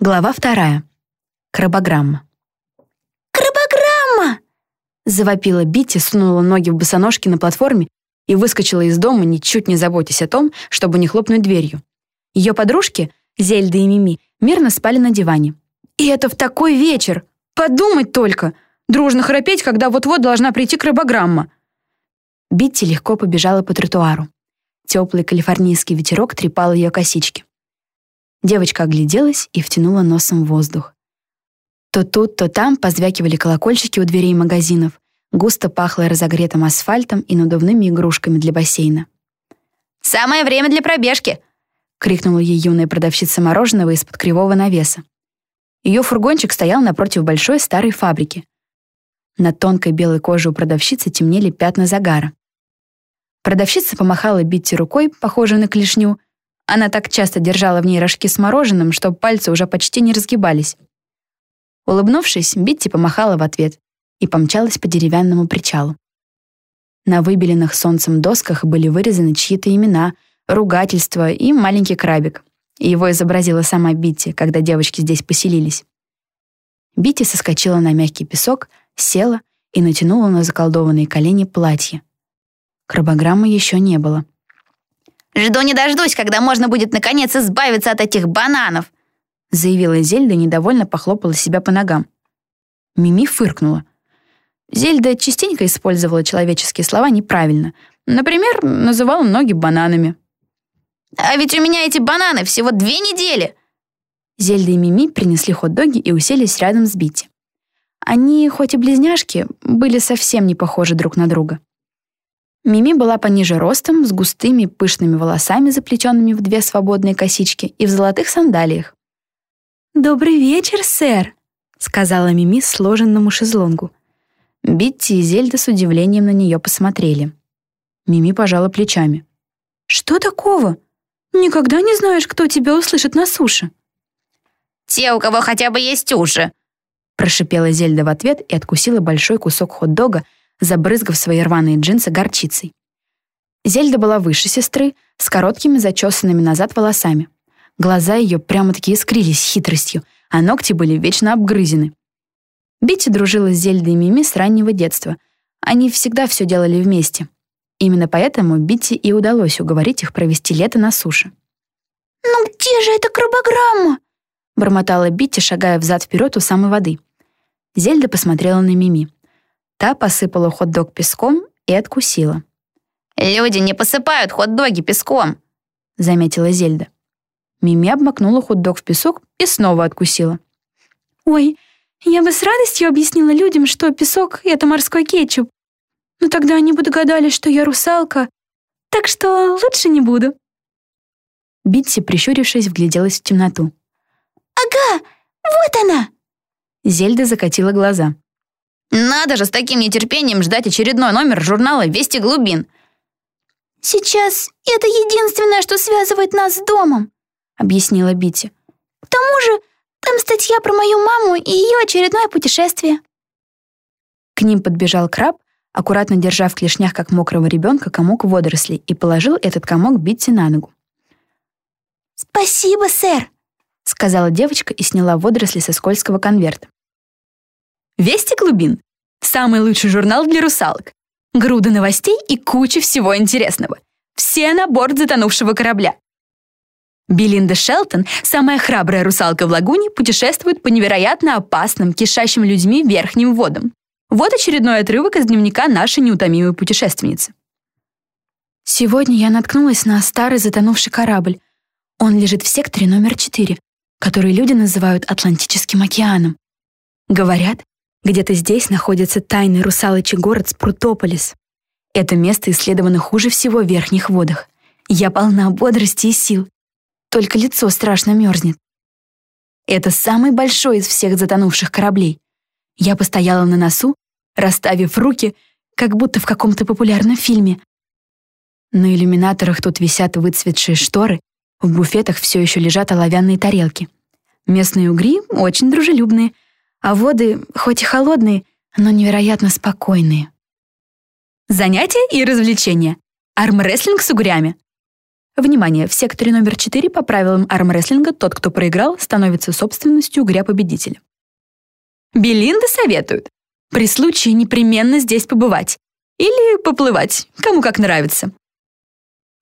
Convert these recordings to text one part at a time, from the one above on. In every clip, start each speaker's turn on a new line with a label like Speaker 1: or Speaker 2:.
Speaker 1: Глава вторая. Крабограмма.
Speaker 2: «Крабограмма!»
Speaker 1: Завопила Битти, сунула ноги в босоножки на платформе и выскочила из дома, ничуть не заботясь о том, чтобы не хлопнуть дверью. Ее подружки, Зельда и Мими, мирно спали на диване. И это в такой вечер! Подумать только! Дружно храпеть, когда вот-вот должна прийти крабограмма. Битти легко побежала по тротуару. Теплый калифорнийский ветерок трепал ее косички. Девочка огляделась и втянула носом воздух. То тут, то там позвякивали колокольчики у дверей магазинов, густо пахло разогретым асфальтом и надувными игрушками для бассейна.
Speaker 2: «Самое время для пробежки!»
Speaker 1: — крикнула ей юная продавщица мороженого из-под кривого навеса. Ее фургончик стоял напротив большой старой фабрики. На тонкой белой коже у продавщицы темнели пятна загара. Продавщица помахала Битти рукой, похожей на клешню, она так часто держала в ней рожки с мороженым, что пальцы уже почти не разгибались. Улыбнувшись, Битти помахала в ответ и помчалась по деревянному причалу. На выбеленных солнцем досках были вырезаны чьи-то имена, ругательства и маленький крабик. Его изобразила сама Битти, когда девочки здесь поселились. Битти соскочила на мягкий песок, села и натянула на заколдованные колени платье. Крабограммы еще не было.
Speaker 2: Жду не дождусь, когда можно будет наконец избавиться от этих бананов!»
Speaker 1: заявила Зельда недовольно похлопала себя по ногам. Мими фыркнула. Зельда частенько использовала человеческие слова неправильно. Например, называла ноги бананами.
Speaker 2: «А ведь у меня эти бананы всего две недели!»
Speaker 1: Зельда и Мими принесли хот-доги и уселись рядом с Битти. Они, хоть и близняшки, были совсем не похожи друг на друга. Мими была пониже ростом, с густыми пышными волосами, заплетенными в две свободные косички, и в золотых сандалиях. «Добрый вечер, сэр», — сказала Мими сложенному шезлонгу. Битти и Зельда с удивлением на нее посмотрели. Мими пожала плечами. «Что такого? Никогда не знаешь, кто тебя услышит на суше».
Speaker 2: «Те, у кого хотя бы есть уши», —
Speaker 1: прошипела Зельда в ответ и откусила большой кусок хот-дога, забрызгав свои рваные джинсы горчицей. Зельда была выше сестры, с короткими зачесанными назад волосами. Глаза ее прямо-таки искрились хитростью, а ногти были вечно обгрызены. Битти дружила с Зельдой и Мими с раннего детства. Они всегда все делали вместе. Именно поэтому Битти и удалось уговорить их провести лето на суше.
Speaker 2: «Ну где же эта крабограмма?»
Speaker 1: бормотала Битти, шагая взад-вперед у самой воды. Зельда посмотрела на Мими. Та посыпала хот-дог песком и откусила.
Speaker 2: «Люди не посыпают хот-доги песком», — заметила Зельда.
Speaker 1: Мими обмакнула хот-дог в песок и снова откусила. «Ой, я бы с радостью объяснила людям, что песок — это морской кетчуп. Но тогда они бы догадались, что я русалка, так что лучше не буду». Битси, прищурившись, вгляделась в темноту.
Speaker 2: «Ага, вот она!»
Speaker 1: Зельда закатила глаза.
Speaker 2: Надо же с таким нетерпением ждать очередной номер журнала «Вести глубин». «Сейчас это единственное, что связывает нас с домом», — объяснила Бити. «К тому же там статья про мою маму и ее очередное путешествие».
Speaker 1: К ним подбежал краб, аккуратно держа в клешнях, как мокрого ребенка, комок водорослей и положил этот комок Битти на ногу.
Speaker 2: «Спасибо, сэр», — сказала девочка и сняла водоросли со скользкого конверта.
Speaker 1: «Вести глубин» — самый лучший журнал для русалок. Груда новостей и куча всего интересного. Все на борт затонувшего корабля. Белинда Шелтон, самая храбрая русалка в лагуне, путешествует по невероятно опасным, кишащим людьми верхним водам. Вот очередной отрывок из дневника нашей неутомимой путешественницы. Сегодня я наткнулась на старый затонувший корабль. Он лежит в секторе номер 4, который люди называют Атлантическим океаном. Говорят, где-то здесь находится тайный русалочий город Спрутополис. Это место исследовано хуже всего в верхних водах. Я полна бодрости и сил. Только лицо страшно мерзнет. Это самый большой из всех затонувших кораблей. Я постояла на носу, расставив руки, как будто в каком-то популярном фильме. На иллюминаторах тут висят выцветшие шторы, в буфетах все еще лежат оловянные тарелки. Местные угри очень дружелюбные — а воды, хоть и холодные, но невероятно спокойные. Занятия и развлечения. Армрестлинг с угрями. Внимание, в секторе номер 4 по правилам армрестлинга тот, кто проиграл, становится собственностью угря-победителя. Белинда советует при случае непременно здесь побывать. Или поплывать, кому как нравится.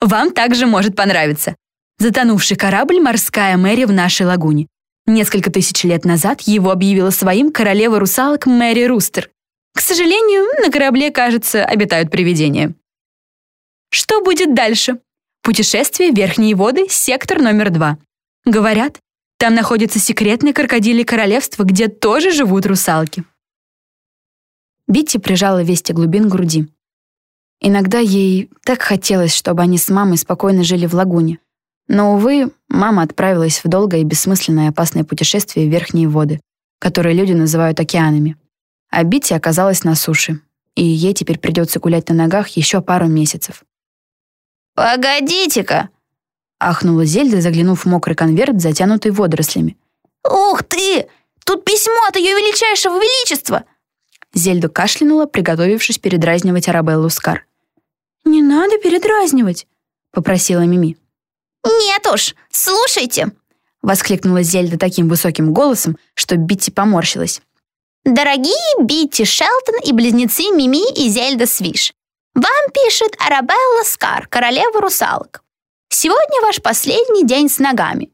Speaker 1: Вам также может понравиться. Затонувший корабль «Морская Мэри» в нашей лагуне. Несколько тысяч лет назад его объявила своим королева русалок Мэри Рустер. К сожалению, на корабле, кажется, обитают привидения. Что будет дальше? Путешествие верхние воды, сектор номер два. Говорят, там находится секретное крокодилье королевство, где тоже живут русалки. Битти прижала Вести глубин груди. Иногда ей так хотелось, чтобы они с мамой спокойно жили в лагуне. Но, увы, мама отправилась в долгое и бессмысленное опасное путешествие в верхние воды, которые люди называют океанами. А Битти оказалась на суше, и ей теперь придется гулять на ногах еще пару месяцев.
Speaker 2: «Погодите-ка!»
Speaker 1: — ахнула Зельда, заглянув в мокрый конверт, затянутый водорослями.
Speaker 2: «Ух ты! Тут письмо от Ее Величайшего Величества!»
Speaker 1: Зельда кашлянула, приготовившись передразнивать Арабеллу Скар. «Не надо передразнивать», — попросила Мими.
Speaker 2: «Нет уж, слушайте!» — воскликнула Зельда таким высоким голосом, что Битти поморщилась. «Дорогие Битти Шелтон и близнецы Мими и Зельда Свиш, вам пишет Арабелла Скар, королева русалок. Сегодня ваш последний день с ногами.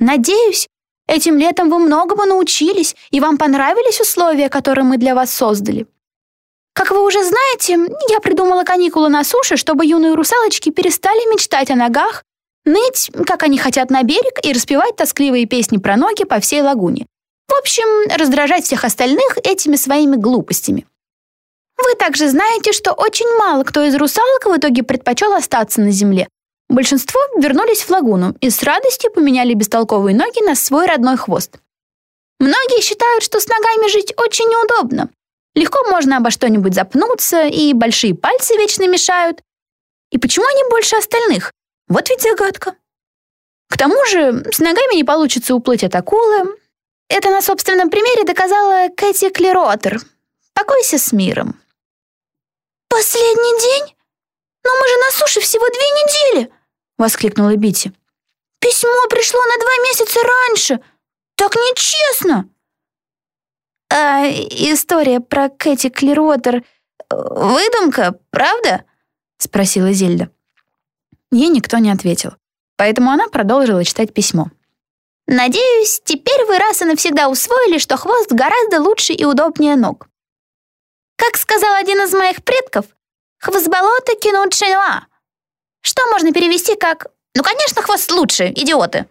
Speaker 2: Надеюсь, этим летом вы многому научились, и вам понравились условия, которые мы для вас создали. Как вы уже знаете, я придумала каникулы на суше, чтобы юные русалочки перестали мечтать о ногах, ныть, как они хотят на берег, и распевать тоскливые песни про ноги по всей лагуне. В общем, раздражать всех остальных этими своими глупостями. Вы также знаете, что очень мало кто из русалок в итоге предпочел остаться на земле. Большинство вернулись в лагуну и с радостью поменяли бестолковые ноги на свой родной хвост. Многие считают, что с ногами жить очень неудобно. Легко можно обо что-нибудь запнуться, и большие пальцы вечно мешают. И почему они больше остальных? Вот ведь загадка. К тому же, с ногами не получится уплыть от акулы. Это на собственном примере доказала Кэти Клеротер. Покойся с миром. «Последний день? Но мы же на суше всего две недели!» — воскликнула Бити. «Письмо пришло на два месяца раньше! Так нечестно!» «А история про Кэти Клиротер э, выдумка, правда?» — спросила Зельда. Ей никто не ответил, поэтому она продолжила читать письмо. «Надеюсь, теперь вы раз и навсегда усвоили, что хвост гораздо лучше и удобнее ног. Как сказал один из моих предков, «Хвостболото кинут шенуа». Что можно перевести как «Ну, конечно, хвост лучше, идиоты».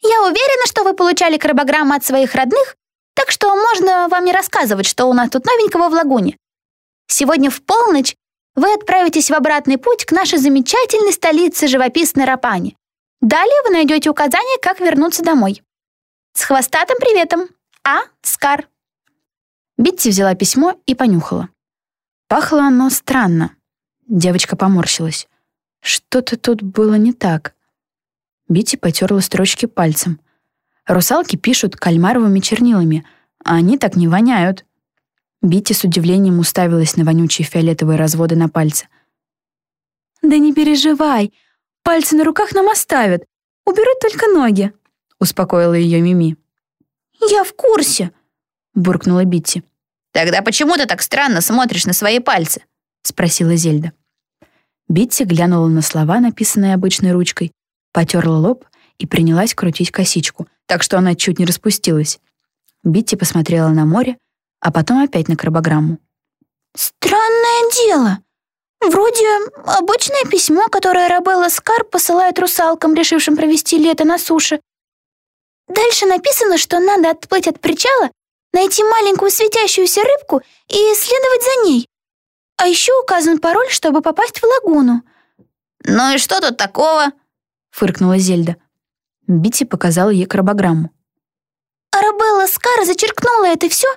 Speaker 2: Я уверена, что вы получали крабограммы от своих родных, так что можно вам не рассказывать, что у нас тут новенького в лагуне. Сегодня в полночь вы отправитесь в обратный путь к нашей замечательной столице живописной Рапани. Далее вы найдете указание, как вернуться домой. С хвостатым приветом. А. Скар. Битти взяла письмо и понюхала. Пахло оно странно. Девочка поморщилась. Что-то тут было не так. Битти потерла строчки пальцем. Русалки пишут кальмаровыми чернилами, а они так не воняют. Битти с удивлением уставилась на вонючие фиолетовые разводы на пальце. «Да не переживай, пальцы на руках нам оставят, уберут только ноги», — успокоила ее Мими. «Я в курсе», — буркнула Битти. «Тогда почему ты так странно смотришь на свои пальцы?»
Speaker 1: — спросила Зельда. Битти глянула на слова, написанные обычной ручкой, потерла лоб и принялась крутить косичку, так что она чуть не распустилась. Битти посмотрела на море, а потом опять на крабограмму. «Странное дело. Вроде обычное письмо, которое Рабелла Скар посылает русалкам, решившим провести лето на суше. Дальше написано, что надо отплыть от причала найти маленькую светящуюся рыбку и следовать за ней. А еще указан пароль, чтобы попасть в лагуну».
Speaker 2: «Ну и что тут такого?»
Speaker 1: — фыркнула Зельда. Бити показала ей крабограмму.
Speaker 3: Арабелла Скара зачеркнула это все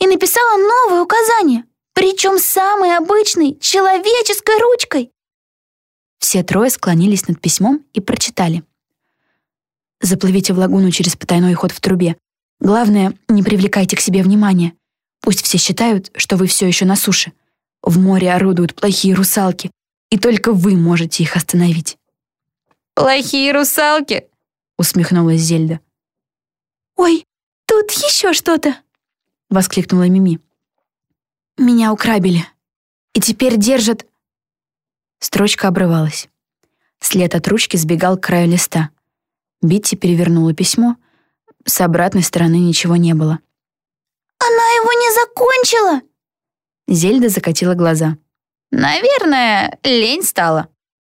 Speaker 3: и написала новое указание, причем самой обычной человеческой ручкой.
Speaker 1: Все трое склонились над письмом и прочитали. «Заплывите в лагуну через потайной ход в трубе. Главное, не привлекайте к себе внимания. Пусть все считают, что вы все еще на суше. В море орудуют плохие русалки, и только вы можете их остановить.
Speaker 2: Плохие русалки, усмехнулась Зельда.
Speaker 1: «Ой, тут еще что-то!» — воскликнула Мими. «Меня украбили. И теперь держат...» Строчка обрывалась. След от ручки сбегал к краю листа. Битти перевернула письмо. С обратной стороны ничего не было.
Speaker 3: «Она его не закончила!»
Speaker 1: Зельда закатила глаза.
Speaker 2: Наверное, лень стала.